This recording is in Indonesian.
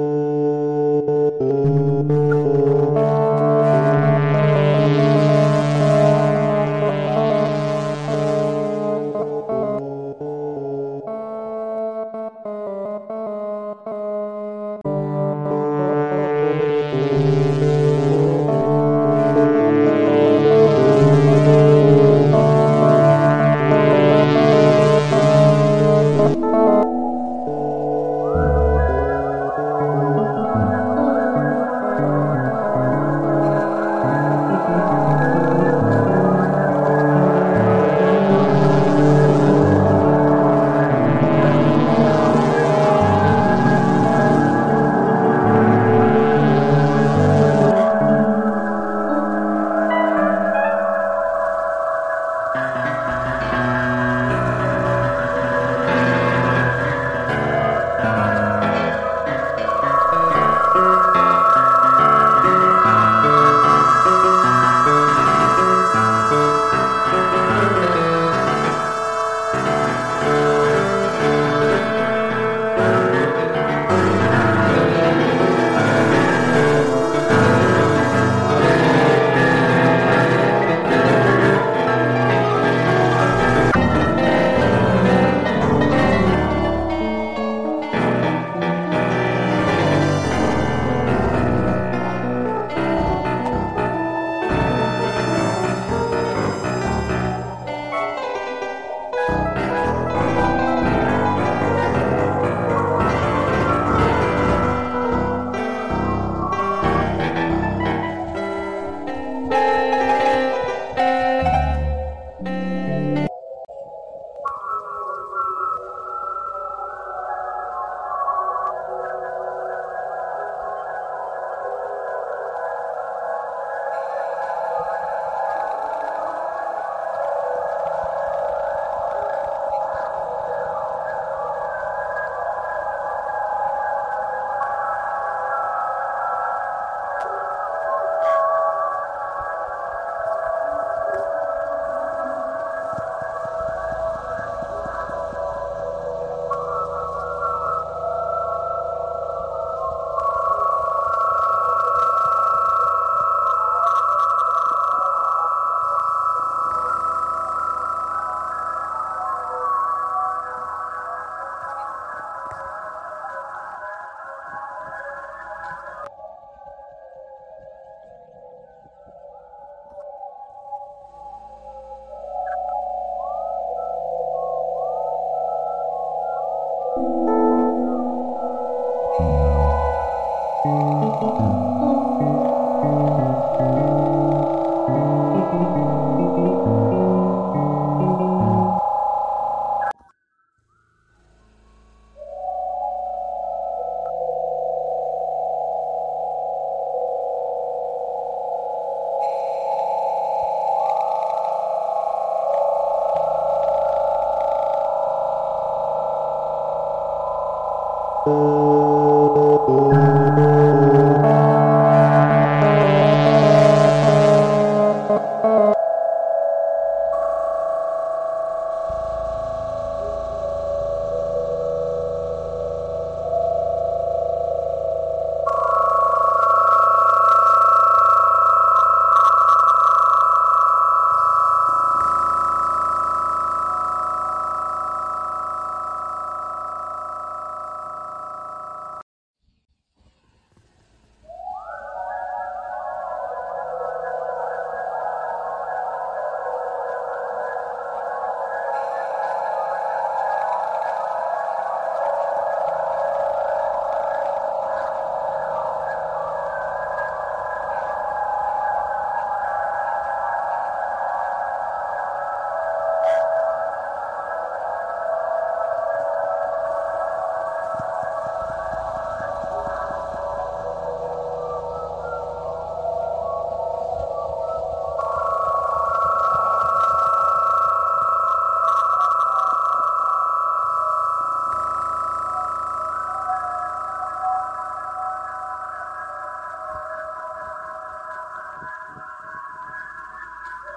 Oh. Música